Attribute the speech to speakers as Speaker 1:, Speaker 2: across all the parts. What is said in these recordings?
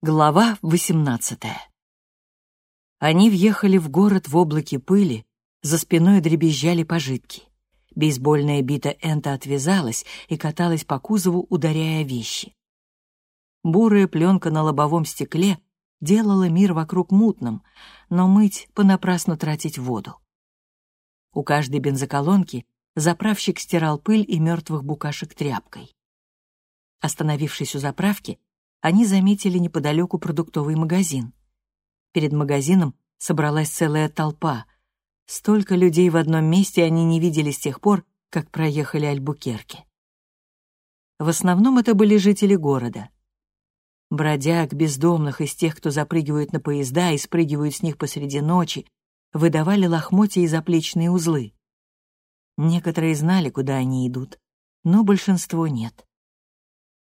Speaker 1: Глава 18 Они въехали в город в облаке пыли, за спиной дребезжали пожитки. Бейсбольная бита Энта отвязалась и каталась по кузову, ударяя вещи. Бурая пленка на лобовом стекле делала мир вокруг мутным, но мыть понапрасну тратить воду. У каждой бензоколонки заправщик стирал пыль и мертвых букашек тряпкой. Остановившись у заправки, они заметили неподалеку продуктовый магазин. Перед магазином собралась целая толпа. Столько людей в одном месте они не видели с тех пор, как проехали Альбукерки. В основном это были жители города. Бродяг, бездомных из тех, кто запрыгивает на поезда и спрыгивают с них посреди ночи, выдавали лохмотья и заплечные узлы. Некоторые знали, куда они идут, но большинство нет.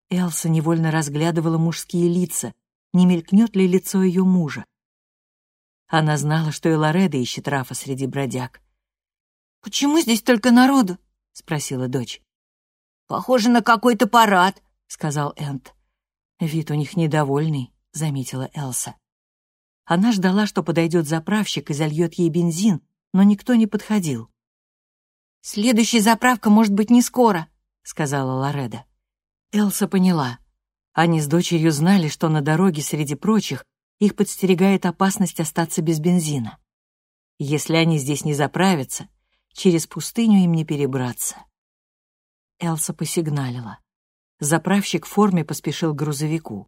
Speaker 1: Элса невольно разглядывала мужские лица, не мелькнет ли лицо ее мужа. Она знала, что и Лореда ищет Рафа среди бродяг.
Speaker 2: «Почему здесь только народу?»
Speaker 1: — спросила дочь.
Speaker 2: «Похоже на какой-то парад», —
Speaker 1: сказал Энт. «Вид у них недовольный», — заметила Элса. Она ждала, что подойдет заправщик и зальет ей бензин, но никто не подходил.
Speaker 2: «Следующая заправка может быть не скоро», — сказала
Speaker 1: Лореда. Элса поняла. Они с дочерью знали, что на дороге среди прочих их подстерегает опасность остаться без бензина. Если они здесь не заправятся, через пустыню им не перебраться. Элса посигналила. Заправщик в форме поспешил к грузовику.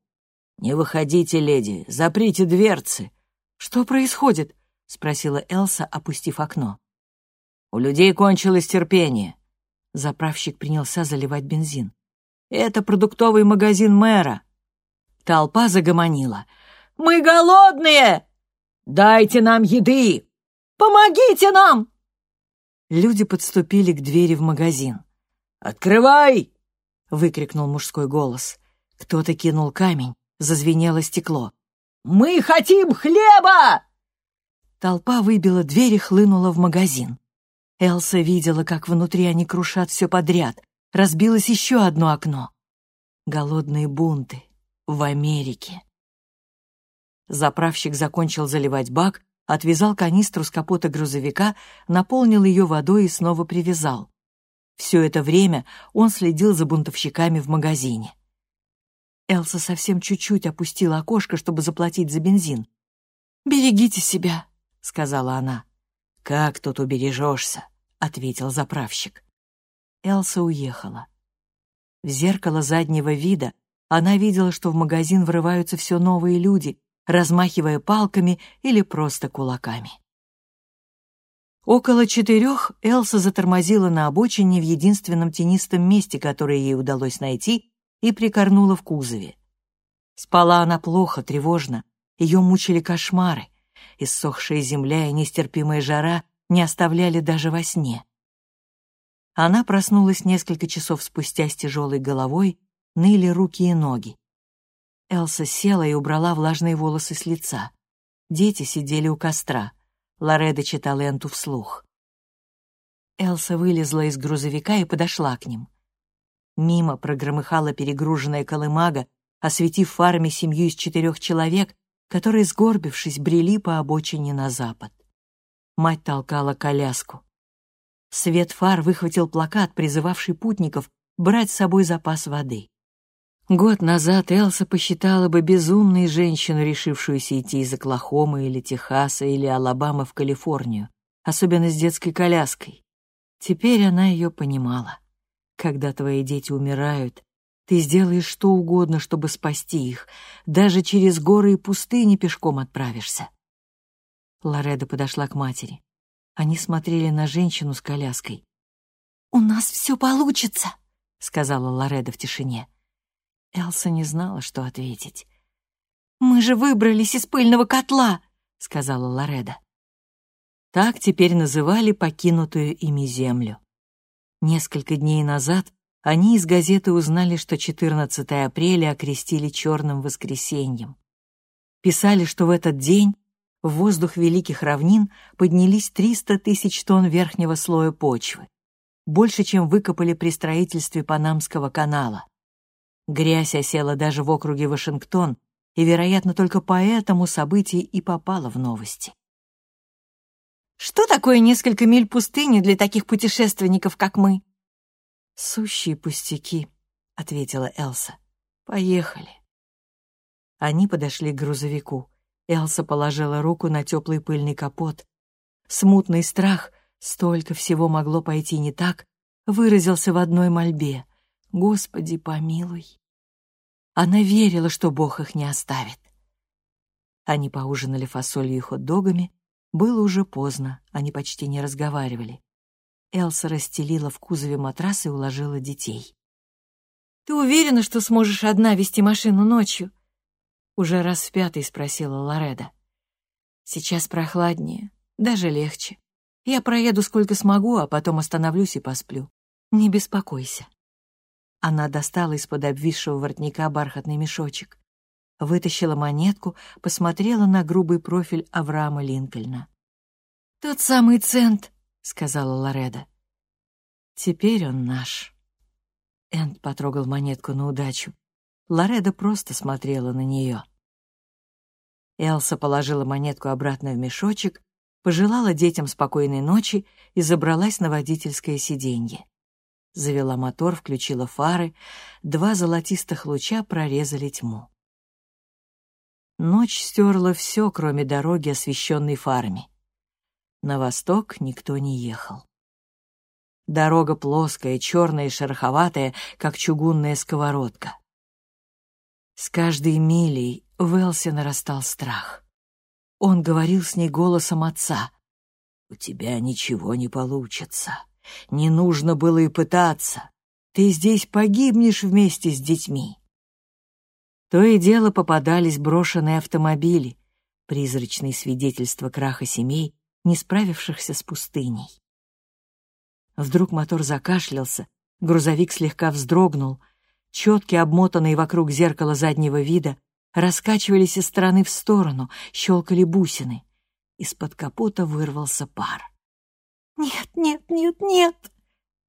Speaker 3: «Не выходите, леди, заприте дверцы!»
Speaker 1: «Что происходит?» — спросила Элса, опустив окно.
Speaker 3: «У людей кончилось терпение».
Speaker 1: Заправщик принялся заливать бензин.
Speaker 3: Это продуктовый магазин мэра».
Speaker 1: Толпа загомонила.
Speaker 2: «Мы голодные!
Speaker 3: Дайте нам еды!
Speaker 2: Помогите нам!»
Speaker 1: Люди подступили к двери в магазин.
Speaker 3: «Открывай!»
Speaker 1: — выкрикнул мужской голос. Кто-то кинул камень, зазвенело стекло.
Speaker 3: «Мы хотим хлеба!»
Speaker 1: Толпа выбила дверь и хлынула в магазин. Элса видела, как внутри они крушат все подряд разбилось еще одно окно. Голодные бунты в Америке. Заправщик закончил заливать бак, отвязал канистру с капота грузовика, наполнил ее водой и снова привязал. Все это время он следил за бунтовщиками в магазине. Элса совсем чуть-чуть опустила окошко, чтобы заплатить за бензин. «Берегите себя», — сказала она.
Speaker 3: «Как тут убережешься?»
Speaker 1: — ответил заправщик. Элса уехала. В зеркало заднего вида она видела, что в магазин врываются все новые люди, размахивая палками или просто кулаками. Около четырех Элса затормозила на обочине в единственном тенистом месте, которое ей удалось найти, и прикорнула в кузове. Спала она плохо, тревожно, ее мучили кошмары. Иссохшая земля и нестерпимая жара не оставляли даже во сне. Она проснулась несколько часов спустя с тяжелой головой, ныли руки и ноги. Элса села и убрала влажные волосы с лица. Дети сидели у костра. Лореда читала Энту вслух. Элса вылезла из грузовика и подошла к ним. Мимо прогромыхала перегруженная колымага, осветив фарами семью из четырех человек, которые, сгорбившись, брели по обочине на запад. Мать толкала коляску. Свет фар выхватил плакат, призывавший путников брать с собой запас воды. Год назад Элса посчитала бы безумной женщину, решившуюся идти из Оклахомы или Техаса или Алабамы в Калифорнию, особенно с детской коляской. Теперь она ее понимала. Когда твои дети умирают, ты сделаешь что угодно, чтобы спасти их, даже через горы и пустыни пешком отправишься. Лореда подошла к матери. Они смотрели на женщину с коляской.
Speaker 2: «У нас все получится», —
Speaker 1: сказала Лореда в тишине. Элса не знала, что ответить.
Speaker 2: «Мы же выбрались из пыльного котла», — сказала Лореда.
Speaker 1: Так теперь называли покинутую ими землю. Несколько дней назад они из газеты узнали, что 14 апреля окрестили черным воскресеньем. Писали, что в этот день в воздух великих равнин поднялись 300 тысяч тонн верхнего слоя почвы, больше, чем выкопали при строительстве Панамского канала. Грязь осела даже в округе Вашингтон, и, вероятно, только поэтому событие и попало в новости.
Speaker 2: «Что такое несколько миль пустыни для таких путешественников, как мы?»
Speaker 1: «Сущие пустяки», — ответила Элса. «Поехали». Они подошли к грузовику. Элса положила руку на теплый пыльный капот. Смутный страх, столько всего могло пойти не так, выразился в одной мольбе. «Господи, помилуй». Она верила, что Бог их не оставит. Они поужинали фасолью и хот-догами. Было уже поздно, они почти не разговаривали. Элса расстелила в кузове матрас и уложила детей.
Speaker 2: «Ты уверена, что сможешь одна вести машину ночью?»
Speaker 1: Уже раз в пятый спросила Лореда. «Сейчас прохладнее, даже легче. Я проеду сколько смогу, а потом остановлюсь и посплю. Не беспокойся». Она достала из-под обвисшего воротника бархатный мешочек. Вытащила монетку, посмотрела на грубый профиль Авраама Линкольна.
Speaker 2: «Тот самый цент», — сказала Лореда.
Speaker 1: «Теперь он наш». Энд потрогал монетку на удачу. Лореда просто смотрела на нее. Элса положила монетку обратно в мешочек, пожелала детям спокойной ночи и забралась на водительское сиденье. Завела мотор, включила фары, два золотистых луча прорезали тьму. Ночь стерла все, кроме дороги, освещенной фарами. На восток никто не ехал. Дорога плоская, черная и шероховатая, как чугунная сковородка. С каждой милей в Элсе нарастал страх. Он говорил с ней голосом отца. «У тебя ничего не получится. Не нужно было и пытаться. Ты здесь погибнешь вместе с детьми». То и дело попадались брошенные автомобили, призрачные свидетельства краха семей, не справившихся с пустыней. Вдруг мотор закашлялся, грузовик слегка вздрогнул — Четки, обмотанные вокруг зеркала заднего вида, раскачивались из стороны в сторону, щелкали бусины. Из-под капота вырвался пар.
Speaker 2: «Нет, нет, нет, нет!»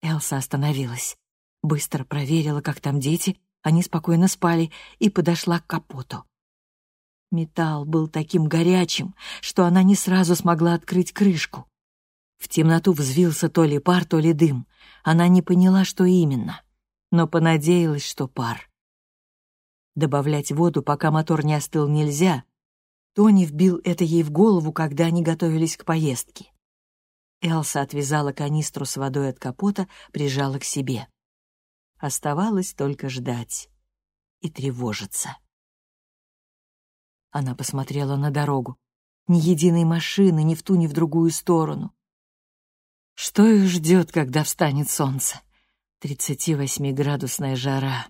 Speaker 1: Элса остановилась. Быстро проверила, как там дети, они спокойно спали, и подошла к капоту. Металл был таким горячим, что она не сразу смогла открыть крышку. В темноту взвился то ли пар, то ли дым. Она не поняла, что именно но понадеялась, что пар. Добавлять воду, пока мотор не остыл, нельзя. Тони вбил это ей в голову, когда они готовились к поездке. Элса отвязала канистру с водой от капота, прижала к себе. Оставалось только ждать и тревожиться. Она посмотрела на дорогу. Ни единой машины ни в ту, ни в другую сторону. Что их ждет, когда встанет солнце? 38-градусная жара.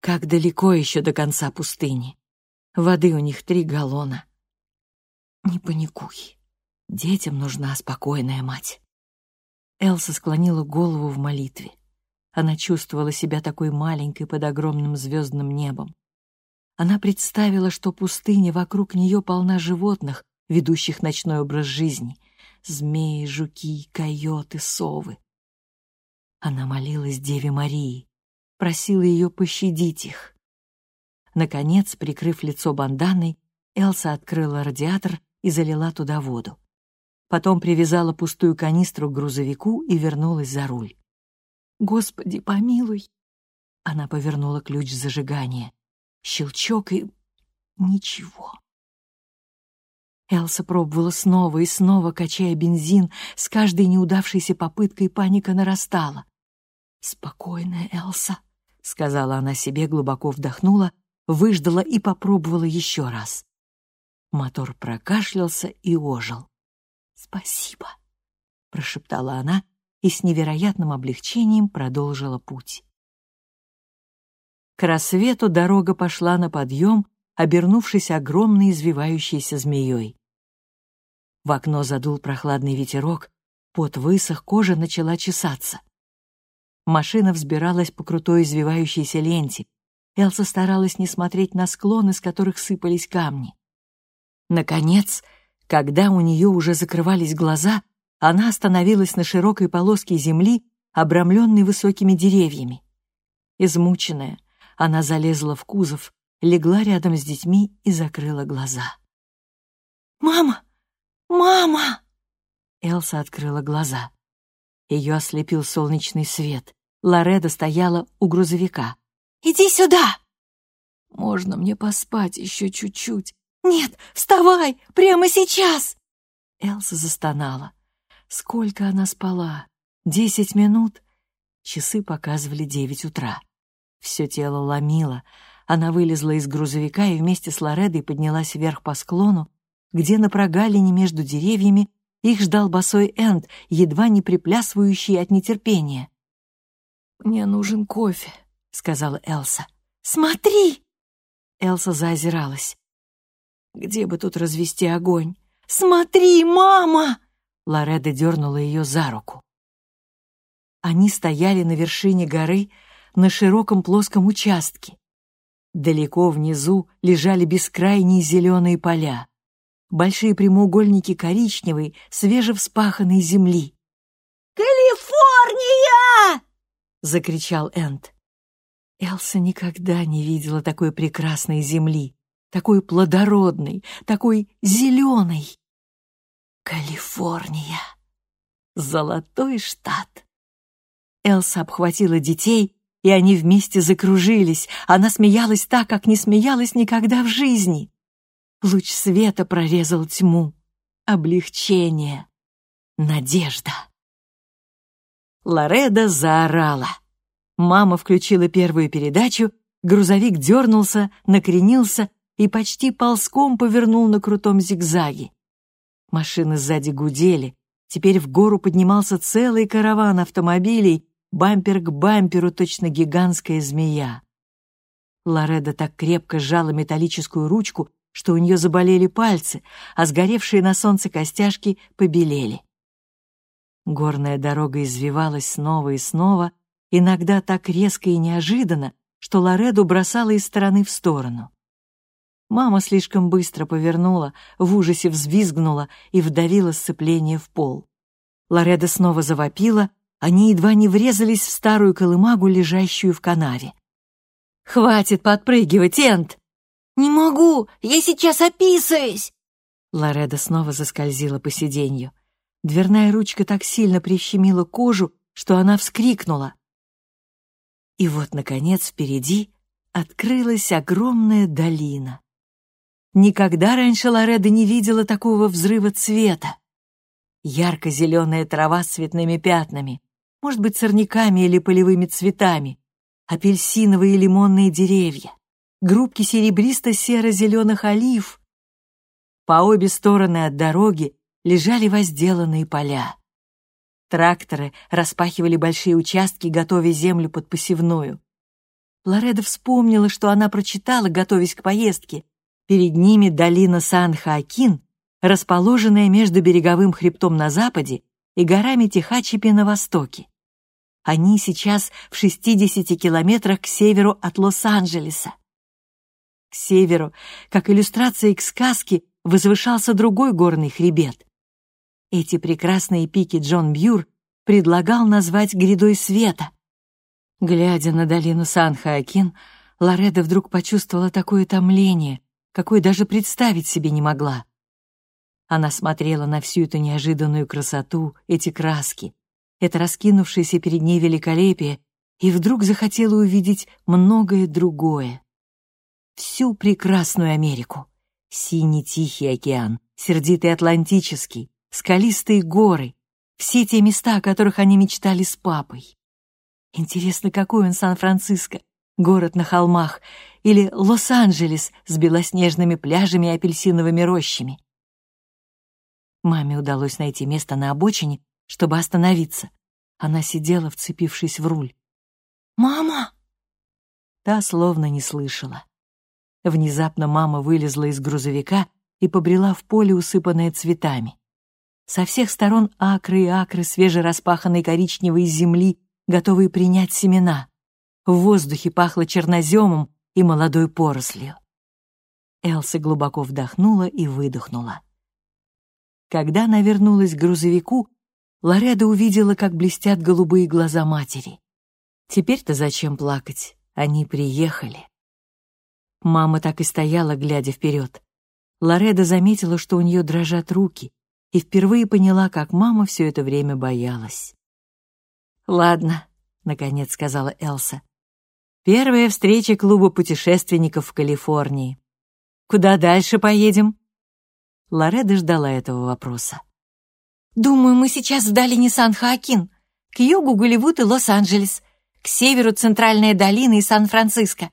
Speaker 1: Как далеко еще до конца пустыни? Воды у них три галлона. Не паникуй. Детям нужна спокойная мать. Элса склонила голову в молитве. Она чувствовала себя такой маленькой под огромным звездным небом. Она представила, что пустыня вокруг нее полна животных, ведущих ночной образ жизни. Змеи, жуки, койоты, совы. Она молилась Деве Марии, просила ее пощадить их. Наконец, прикрыв лицо банданой, Элса открыла радиатор и залила туда воду. Потом привязала пустую канистру к грузовику и вернулась за руль. «Господи, помилуй!» Она повернула ключ зажигания. Щелчок и... ничего. Элса пробовала снова и снова, качая бензин, с каждой неудавшейся попыткой паника нарастала. «Спокойная Элса», — сказала она себе, глубоко вдохнула, выждала и попробовала еще раз. Мотор прокашлялся и ожил. «Спасибо», — прошептала она и с невероятным облегчением продолжила путь. К рассвету дорога пошла на подъем, обернувшись огромной извивающейся змеей. В окно задул прохладный ветерок, пот высох, кожа начала чесаться. Машина взбиралась по крутой извивающейся ленте. Элса старалась не смотреть на склоны, с которых сыпались камни. Наконец, когда у нее уже закрывались глаза, она остановилась на широкой полоске земли, обрамленной высокими деревьями. Измученная, она залезла в кузов, легла рядом с детьми и закрыла глаза.
Speaker 2: «Мама! Мама!»
Speaker 1: Элса открыла глаза. Ее ослепил солнечный свет. Лореда стояла у грузовика.
Speaker 2: «Иди сюда!»
Speaker 1: «Можно мне поспать еще чуть-чуть?»
Speaker 2: «Нет, вставай! Прямо сейчас!»
Speaker 1: Элса застонала. Сколько она спала? Десять минут? Часы показывали девять утра. Все тело ломило. Она вылезла из грузовика и вместе с Лоредой поднялась вверх по склону, где на прогалине между деревьями их ждал босой Энд, едва не приплясывающий от нетерпения. «Мне нужен кофе», — сказала Элса.
Speaker 2: «Смотри!»
Speaker 1: Элса заозиралась. «Где бы тут развести огонь?»
Speaker 2: «Смотри, мама!»
Speaker 1: Лореда дернула ее за руку. Они стояли на вершине горы на широком плоском участке. Далеко внизу лежали бескрайние зеленые поля, большие прямоугольники коричневой, свежевспаханной земли.
Speaker 2: «Калифорния!»
Speaker 1: — закричал Энд. Элса никогда не видела такой прекрасной земли, такой плодородной, такой зеленой. Калифорния. Золотой штат. Элса обхватила детей, и они вместе закружились. Она смеялась так, как не смеялась никогда в жизни. Луч света прорезал тьму. Облегчение. Надежда. Лореда заорала. Мама включила первую передачу, грузовик дернулся, накренился и почти ползком повернул на крутом зигзаге. Машины сзади гудели. Теперь в гору поднимался целый караван автомобилей, бампер к бамперу, точно гигантская змея. Лореда так крепко сжала металлическую ручку, что у нее заболели пальцы, а сгоревшие на солнце костяшки побелели. Горная дорога извивалась снова и снова, иногда так резко и неожиданно, что Лореду бросала из стороны в сторону. Мама слишком быстро повернула, в ужасе взвизгнула и вдавила сцепление в пол. Лореда снова завопила, они едва не врезались в старую колымагу, лежащую в канаве. «Хватит подпрыгивать, Энт!»
Speaker 2: «Не могу! Я сейчас описаюсь!»
Speaker 1: Лореда снова заскользила по сиденью. Дверная ручка так сильно прищемила кожу, что она вскрикнула. И вот, наконец, впереди открылась огромная долина. Никогда раньше Лореда не видела такого взрыва цвета. Ярко-зеленая трава с цветными пятнами, может быть, сорняками или полевыми цветами, апельсиновые и лимонные деревья, группки серебристо-серо-зеленых олив. По обе стороны от дороги лежали возделанные поля. Тракторы распахивали большие участки, готовя землю под посевную. Лореда вспомнила, что она прочитала, готовясь к поездке, Перед ними долина Сан-Хоакин, расположенная между береговым хребтом на западе и горами Техачипи на востоке. Они сейчас в 60 километрах к северу от Лос-Анджелеса. Северу, как иллюстрация к сказке, возвышался другой горный хребет. Эти прекрасные пики Джон Бьюр предлагал назвать грядой света. Глядя на долину Сан-Хоакин, Лореда вдруг почувствовала такое томление, какой даже представить себе не могла. Она смотрела на всю эту неожиданную красоту, эти краски, это раскинувшееся перед ней великолепие, и вдруг захотела увидеть многое другое. Всю прекрасную Америку. Синий Тихий океан, сердитый Атлантический, скалистые горы, все те места, о которых они мечтали с папой. Интересно, какой он Сан-Франциско, город на холмах, или Лос-Анджелес с белоснежными пляжами и апельсиновыми рощами. Маме удалось найти место на обочине, чтобы остановиться. Она сидела, вцепившись в руль.
Speaker 2: «Мама!»
Speaker 1: Та словно не слышала. Внезапно мама вылезла из грузовика и побрела в поле, усыпанное цветами. Со всех сторон акры и акры свежераспаханной коричневой земли, готовые принять семена. В воздухе пахло черноземом и молодой порослью. Элса глубоко вдохнула и выдохнула. Когда она вернулась к грузовику, Лореда увидела, как блестят голубые глаза матери. Теперь-то зачем плакать? Они приехали. Мама так и стояла, глядя вперед. Лореда заметила, что у нее дрожат руки, и впервые поняла, как мама все это время боялась. «Ладно», — наконец сказала Элса. «Первая встреча клуба путешественников в Калифорнии. Куда дальше поедем?» Лореда ждала этого вопроса.
Speaker 2: «Думаю, мы сейчас в долине Сан-Хоакин, к югу Голливуд и Лос-Анджелес, к северу Центральная долина и Сан-Франциско.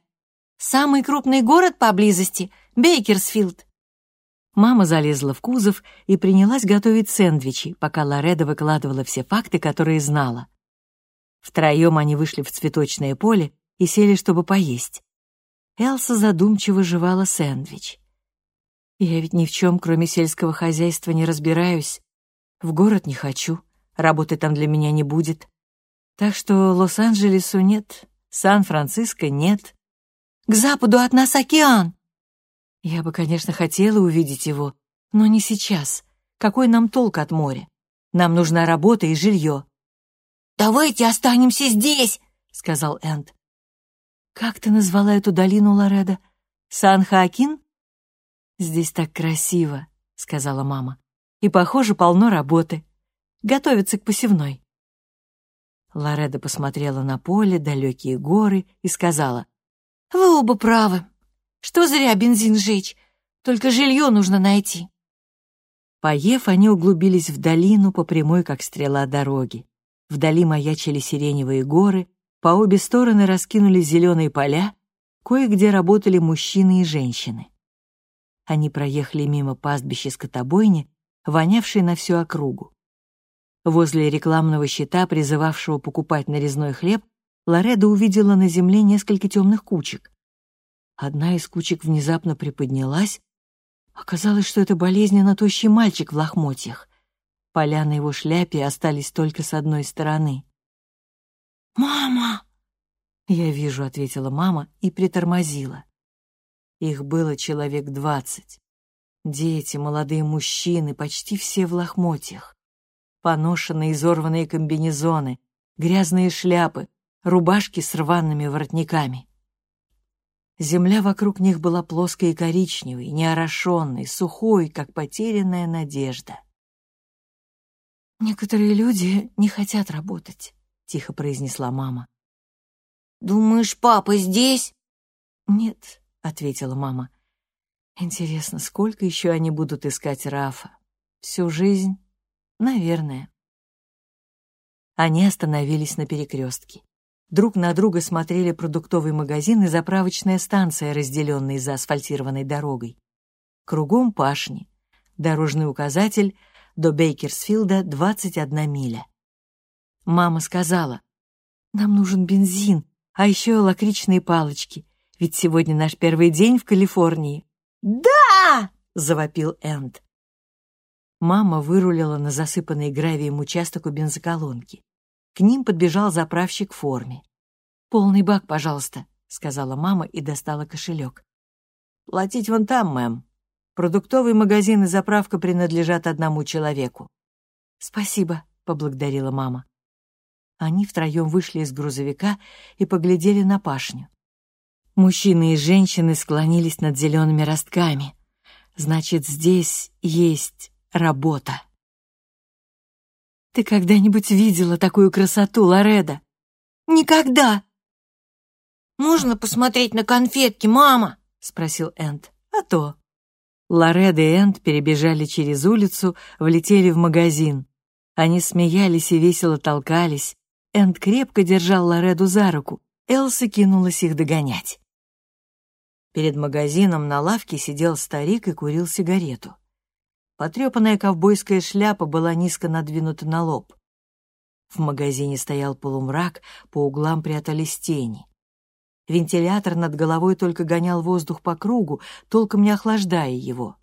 Speaker 2: Самый крупный город поблизости — Бейкерсфилд».
Speaker 1: Мама залезла в кузов и принялась готовить сэндвичи, пока Лореда выкладывала все факты, которые знала. Втроем они вышли в цветочное поле и сели, чтобы поесть. Элса задумчиво жевала сэндвич. «Я ведь ни в чем, кроме сельского хозяйства, не разбираюсь. В город не хочу, работы там для меня не будет. Так что Лос-Анджелесу нет, Сан-Франциско нет.
Speaker 2: К западу от нас океан!»
Speaker 1: Я бы, конечно, хотела увидеть его, но не сейчас. Какой нам толк от моря? Нам нужна работа и жилье.
Speaker 2: «Давайте останемся здесь!» — сказал Энд.
Speaker 1: «Как ты назвала эту долину, Лореда? Сан-Хоакин?» «Здесь так красиво», — сказала мама. «И, похоже, полно работы. Готовятся к посевной». Лореда посмотрела на поле, далекие горы и сказала.
Speaker 2: «Вы оба правы. Что зря бензин жечь. Только жилье нужно найти».
Speaker 1: Поев, они углубились в долину по прямой, как стрела дороги. Вдали маячили сиреневые горы, по обе стороны раскинулись зеленые поля, кое-где работали мужчины и женщины. Они проехали мимо пастбища скотобойни, вонявшей на всю округу. Возле рекламного щита, призывавшего покупать нарезной хлеб, Лореда увидела на земле несколько темных кучек. Одна из кучек внезапно приподнялась. Оказалось, что это болезненно тощий мальчик в лохмотьях. Поля на его шляпе остались только с одной стороны.
Speaker 2: «Мама!»
Speaker 1: «Я вижу», — ответила мама и притормозила. Их было человек двадцать. Дети, молодые мужчины, почти все в лохмотьях. Поношенные изорванные комбинезоны, грязные шляпы, рубашки с рваными воротниками. Земля вокруг них была плоской и коричневой, неорошенной, сухой, как потерянная надежда.
Speaker 2: «Некоторые люди не хотят работать», — тихо произнесла мама. «Думаешь, папа здесь?»
Speaker 1: «Нет», — ответила мама. «Интересно, сколько еще они будут искать Рафа? Всю жизнь? Наверное». Они остановились на перекрестке. Друг на друга смотрели продуктовый магазин и заправочная станция, разделенные за асфальтированной дорогой. Кругом пашни. Дорожный указатель — до Бейкерсфилда 21 миля. Мама сказала, «Нам нужен бензин, а еще лакричные палочки, ведь сегодня наш первый день в Калифорнии».
Speaker 2: «Да!»
Speaker 1: — завопил Энд. Мама вырулила на засыпанный гравием участок у бензоколонки. К ним подбежал заправщик в форме. «Полный бак, пожалуйста», — сказала мама и достала кошелек. «Платить вон там, мэм», Продуктовый магазин и заправка принадлежат одному человеку. «Спасибо», — поблагодарила мама. Они втроем вышли из грузовика и поглядели на пашню. Мужчины и женщины склонились над зелеными ростками. Значит, здесь есть работа. «Ты когда-нибудь видела такую красоту, Лореда?»
Speaker 2: «Никогда!» «Можно посмотреть на конфетки, мама?»
Speaker 1: — спросил Энд. «А то!» Лоред и Энд перебежали через улицу, влетели в магазин. Они смеялись и весело толкались. Энд крепко держал Лореду за руку. Элса кинулась их догонять. Перед магазином на лавке сидел старик и курил сигарету. Потрепанная ковбойская шляпа была низко надвинута на лоб. В магазине стоял полумрак, по углам прятались тени. Вентилятор над головой только гонял воздух по кругу, толком не охлаждая его.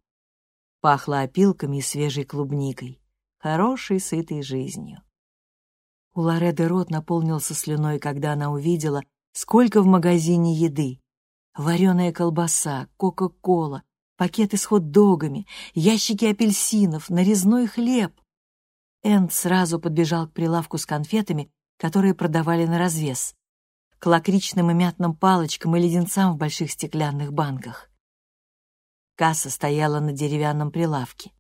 Speaker 1: Пахло опилками и свежей клубникой. Хорошей, сытой жизнью. У Лореды рот наполнился слюной, когда она увидела, сколько в магазине еды. Вареная колбаса, кока-кола, пакеты с хот-догами, ящики апельсинов, нарезной хлеб. Энд сразу подбежал к прилавку с конфетами, которые продавали на развес. к лакричным и мятным палочкам и леденцам в больших стеклянных банках. Касса стояла на деревянном прилавке.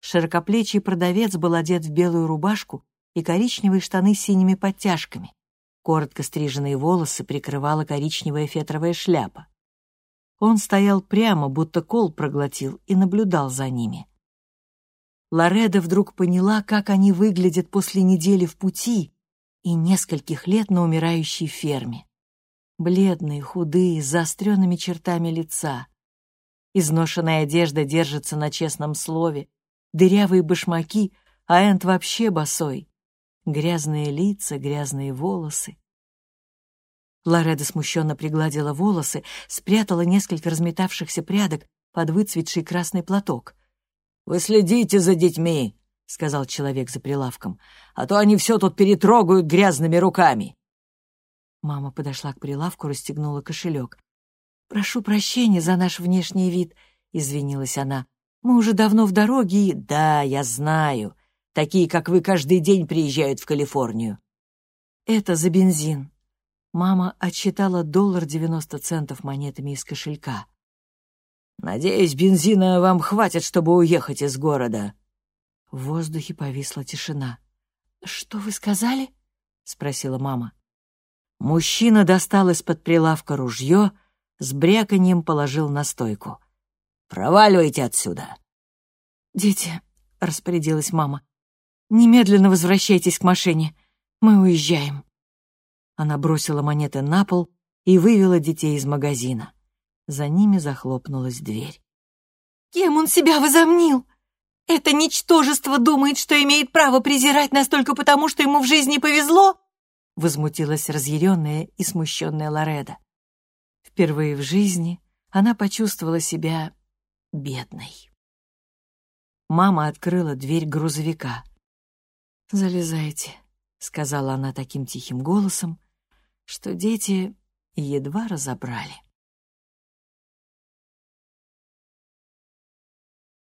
Speaker 1: Широкоплечий продавец был одет в белую рубашку и коричневые штаны с синими подтяжками. Коротко стриженные волосы прикрывала коричневая фетровая шляпа. Он стоял прямо, будто кол проглотил, и наблюдал за ними. Лореда вдруг поняла, как они выглядят после недели в пути и нескольких лет на умирающей ферме. Бледные, худые, с заостренными чертами лица. Изношенная одежда держится на честном слове, дырявые башмаки, а Энд вообще босой. Грязные лица, грязные волосы. Лореда смущенно пригладила волосы, спрятала несколько разметавшихся прядок под выцветший красный платок. «Вы следите за детьми», — сказал человек за прилавком, «а то они все тут перетрогают грязными руками». Мама подошла к прилавку, расстегнула кошелек. «Прошу прощения за наш внешний вид», — извинилась она. «Мы уже давно в дороге и...» «Да, я знаю. Такие, как вы, каждый день приезжают в Калифорнию». «Это за бензин». Мама отсчитала доллар девяносто центов монетами из кошелька. «Надеюсь, бензина вам хватит, чтобы уехать из города». В воздухе повисла тишина. «Что вы сказали?» — спросила мама. Мужчина достал из-под прилавка ружье, с бряканьем положил на стойку. «Проваливайте отсюда!» «Дети», — распорядилась мама, — «немедленно возвращайтесь к машине. Мы уезжаем». Она бросила монеты на пол и вывела детей из магазина. За ними захлопнулась дверь.
Speaker 2: «Кем он себя возомнил? Это ничтожество думает, что имеет право презирать нас только потому, что ему в жизни повезло?»
Speaker 1: Возмутилась разъяренная и смущенная Лореда. Впервые в жизни она почувствовала себя бедной. Мама открыла дверь грузовика. «Залезайте», — сказала она таким тихим голосом, что дети едва разобрали.